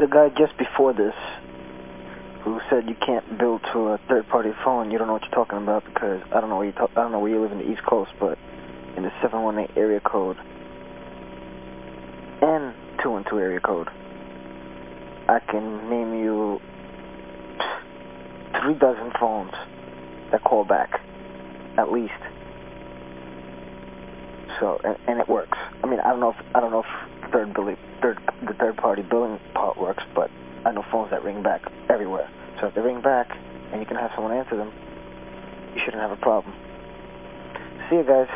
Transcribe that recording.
to the guy just before this who said you can't build to a third-party phone, you don't know what you're talking about because I don't know where you, I don't know where you live in the East Coast, but in the 718 area code and 212 area code, I can name you three dozen phones that call back, at least. So, and, and it works. I mean, I don't know if I don't know if third third the third-party billing part works, but I know phones that ring back everywhere. So if they ring back and you can have someone answer them, you shouldn't have a problem. See you guys.